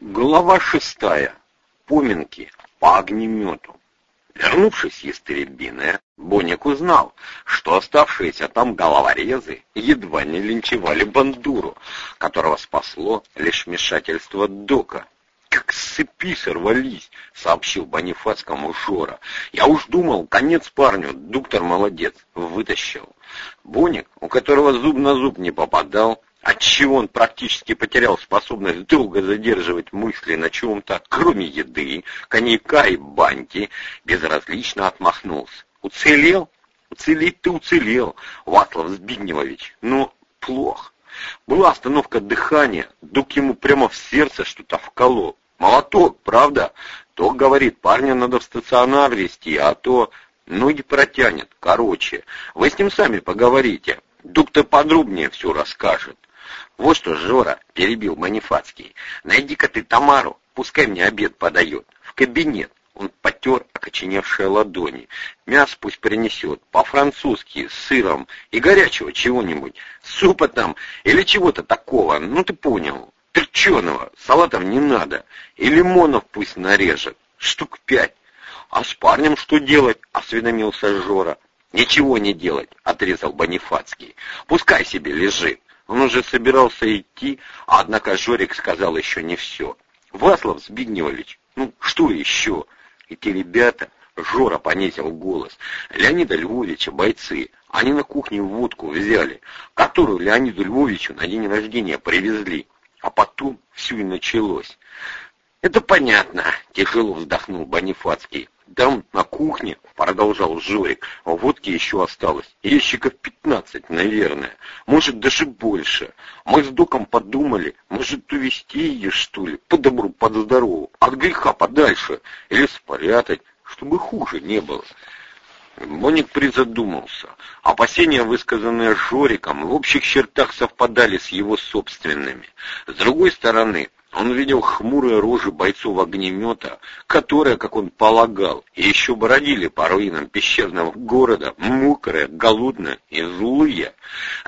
Глава шестая. Поминки по огнемету. Вернувшись из Теребины, Боник узнал, что оставшиеся там головорезы едва не линчевали бандуру, которого спасло лишь вмешательство Дока. «Как с цепи сорвались!» — сообщил Бонифацкому Жора. «Я уж думал, конец парню, доктор молодец, вытащил». Боник, у которого зуб на зуб не попадал, отчего он практически потерял способность долго задерживать мысли на чем-то, кроме еды, коньяка и баньки, безразлично отмахнулся. «Уцелел? Уцелеть ты уцелел, Васлав Збигневович, но ну, плохо. Была остановка дыхания, дух ему прямо в сердце что-то вколол. Молоток, правда? То, говорит, парня надо в стационар везти, а то ноги протянет. Короче, вы с ним сами поговорите. Дук-то подробнее все расскажет. «Вот что, Жора», — перебил Манифацкий, — «найди-ка ты Тамару, пускай мне обед подает, в кабинет». Он потер окоченевшие ладони. Мясо пусть принесет, по-французски, с сыром и горячего чего-нибудь, супа там или чего-то такого, ну ты понял, перченого, салатов не надо, и лимонов пусть нарежет, штук пять. А с парнем что делать? — осведомился Жора. «Ничего не делать», — отрезал Бонифацкий. «Пускай себе лежит. Он уже собирался идти, а однако Жорик сказал еще не все. «Васлав Збигневович, ну что еще?» Эти ребята, Жора понизил голос, Леонида Львовича бойцы, они на кухне водку взяли, которую Леониду Львовичу на день рождения привезли. А потом все и началось. «Это понятно», — тяжело вздохнул Бонифацкий. Там, на кухне, продолжал Жорик, а водки еще осталось. Ящиков пятнадцать, наверное. Может, даже больше. Мы с Доком подумали, может, увезти ее, что ли, по добру, по здорову, от греха подальше, или спрятать, чтобы хуже не было. Боник призадумался. Опасения, высказанные Жориком, в общих чертах совпадали с его собственными. С другой стороны, он видел хмурые рожи бойцов огнемета, которые, как он полагал, еще бродили по руинам пещерного города, мокрые, голодные и злые.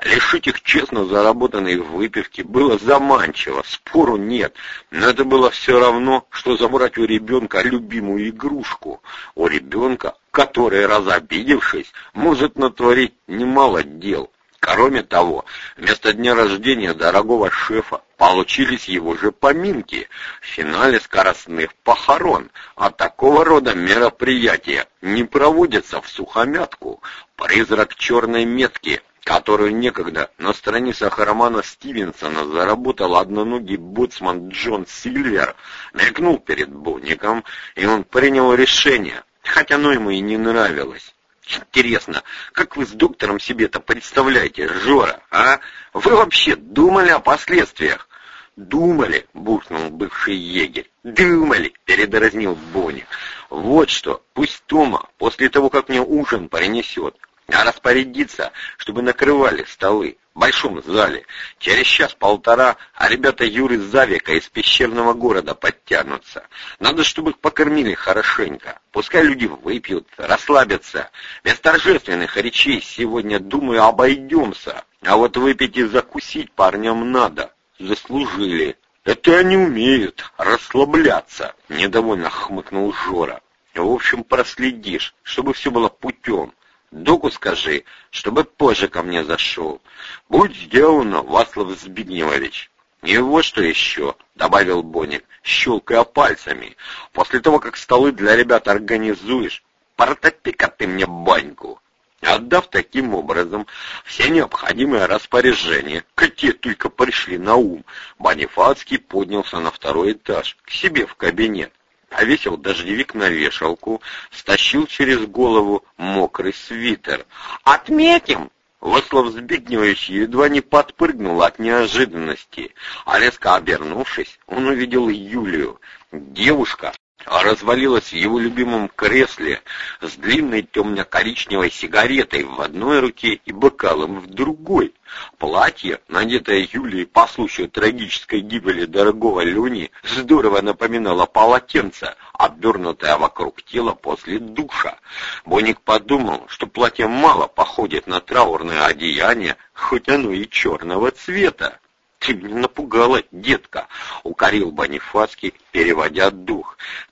Лишить их честно заработанной выпивки было заманчиво, спору нет, но это было все равно, что забрать у ребенка любимую игрушку, у ребенка, который, разобидевшись, может натворить немало дел. Кроме того, вместо дня рождения дорогого шефа получились его же поминки в финале скоростных похорон, а такого рода мероприятия не проводятся в сухомятку. Призрак черной метки, которую некогда на страницах романа Стивенсона заработал одноногий боцман Джон Сильвер, мелькнул перед Бонником, и он принял решение, хотя оно ему и не нравилось. Интересно, как вы с доктором себе это представляете, Жора, а? Вы вообще думали о последствиях? Думали, буркнул бывший егерь. Думали, передразнил Бонни. Вот что, пусть Тома после того, как мне ужин принесет, а распорядиться, чтобы накрывали столы в большом зале. Через час-полтора, а ребята Юры Завика из пещерного города подтянутся. Надо, чтобы их покормили хорошенько. Пускай люди выпьют, расслабятся. Без торжественных речей сегодня, думаю, обойдемся. А вот выпить и закусить парням надо. Заслужили. Это они умеют расслабляться, недовольно хмыкнул Жора. В общем, проследишь, чтобы все было путем. Доку скажи, чтобы позже ко мне зашел. Будь сделано, Васлав Збигневович. И вот что еще, — добавил Боник, щелкая пальцами. После того, как столы для ребят организуешь, протопи-ка ты мне баньку. Отдав таким образом все необходимые распоряжения, какие только пришли на ум, Бонифацкий поднялся на второй этаж, к себе в кабинет повесил дождевик на вешалку, стащил через голову мокрый свитер. «Отметим!» Вослов Збигневич едва не подпрыгнул от неожиданности, а резко обернувшись, он увидел Юлию. Девушка а развалилась в его любимом кресле с длинной темно-коричневой сигаретой в одной руке и бокалом в другой. Платье, надетое Юлией по случаю трагической гибели дорогого Лени, здорово напоминало полотенце, обернутое вокруг тела после душа. Боник подумал, что платье мало походит на траурное одеяние, хоть оно и черного цвета. «Ты меня напугала, детка!» — укорил Бонифацкий, переводя дух.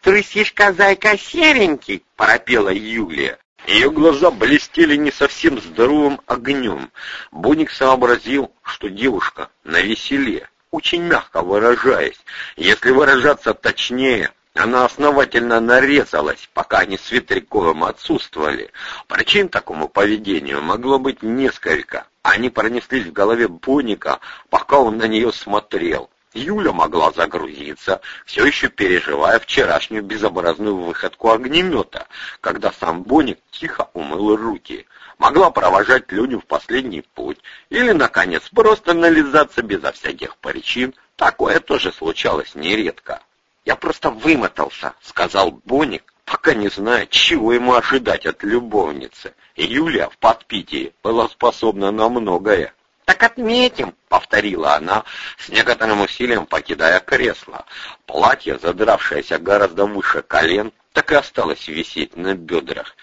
«Трусишка, зайка серенький!» — поропела Юлия. Ее глаза блестели не совсем здоровым огнем. Боник сообразил, что девушка на веселе, очень мягко выражаясь. Если выражаться точнее, она основательно нарезалась, пока они с Ветряковым отсутствовали. Причин такому поведению могло быть несколько. Они пронеслись в голове Боника, пока он на нее смотрел. Юля могла загрузиться, все еще переживая вчерашнюю безобразную выходку огнемета, когда сам Боник тихо умыл руки. Могла провожать Леню в последний путь, или, наконец, просто нализаться безо всяких причин. Такое тоже случалось нередко. «Я просто вымотался», — сказал Боник, пока не зная, чего ему ожидать от любовницы. Юля в подпитии была способна на многое. «Так отметим», — повторила она, с некоторым усилием покидая кресло. Платье, задравшееся гораздо выше колен, так и осталось висеть на бедрах.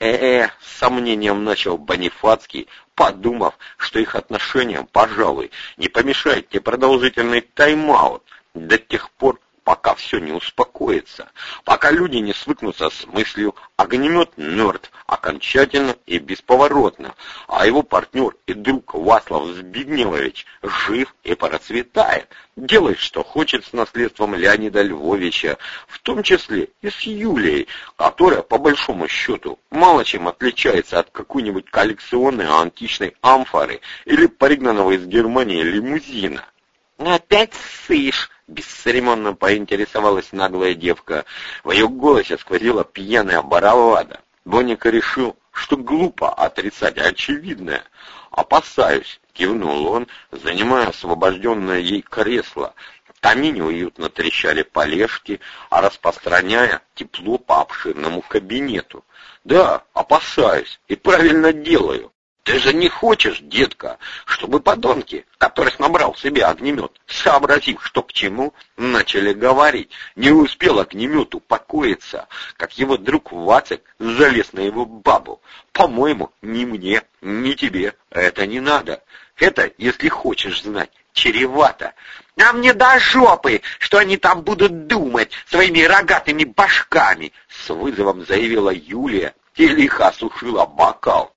«Э-э», — с сомнением начал Бонифацкий, подумав, что их отношениям, пожалуй, не помешает непродолжительный тайм-аут до тех пор, пока все не успокоится, пока люди не свыкнутся с мыслью «огнемет мертв» окончательно и бесповоротно, а его партнер и друг Васлав Збигневович жив и процветает, делает, что хочет с наследством Леонида Львовича, в том числе и с Юлией, которая, по большому счету, мало чем отличается от какой-нибудь коллекционной античной амфоры или пригнанного из Германии лимузина. «Опять сышь!» — бесцеремонно поинтересовалась наглая девка. В ее голосе сквозила пьяная баровада. Боника решил, что глупо отрицать очевидное. «Опасаюсь», — кивнул он, занимая освобожденное ей кресло. В камине уютно трещали полежки, а распространяя тепло по обширному кабинету. «Да, опасаюсь, и правильно делаю. Ты же не хочешь, детка, чтобы подонки, которых набрал себе огнемет, сообразив, что к чему, начали говорить. Не успел огнемет упокоиться, как его друг Вацик залез на его бабу. По-моему, ни мне, ни тебе это не надо. Это, если хочешь знать, чревато. А мне до жопы, что они там будут думать своими рогатыми башками, с вызовом заявила Юлия и лихо осушила бокал.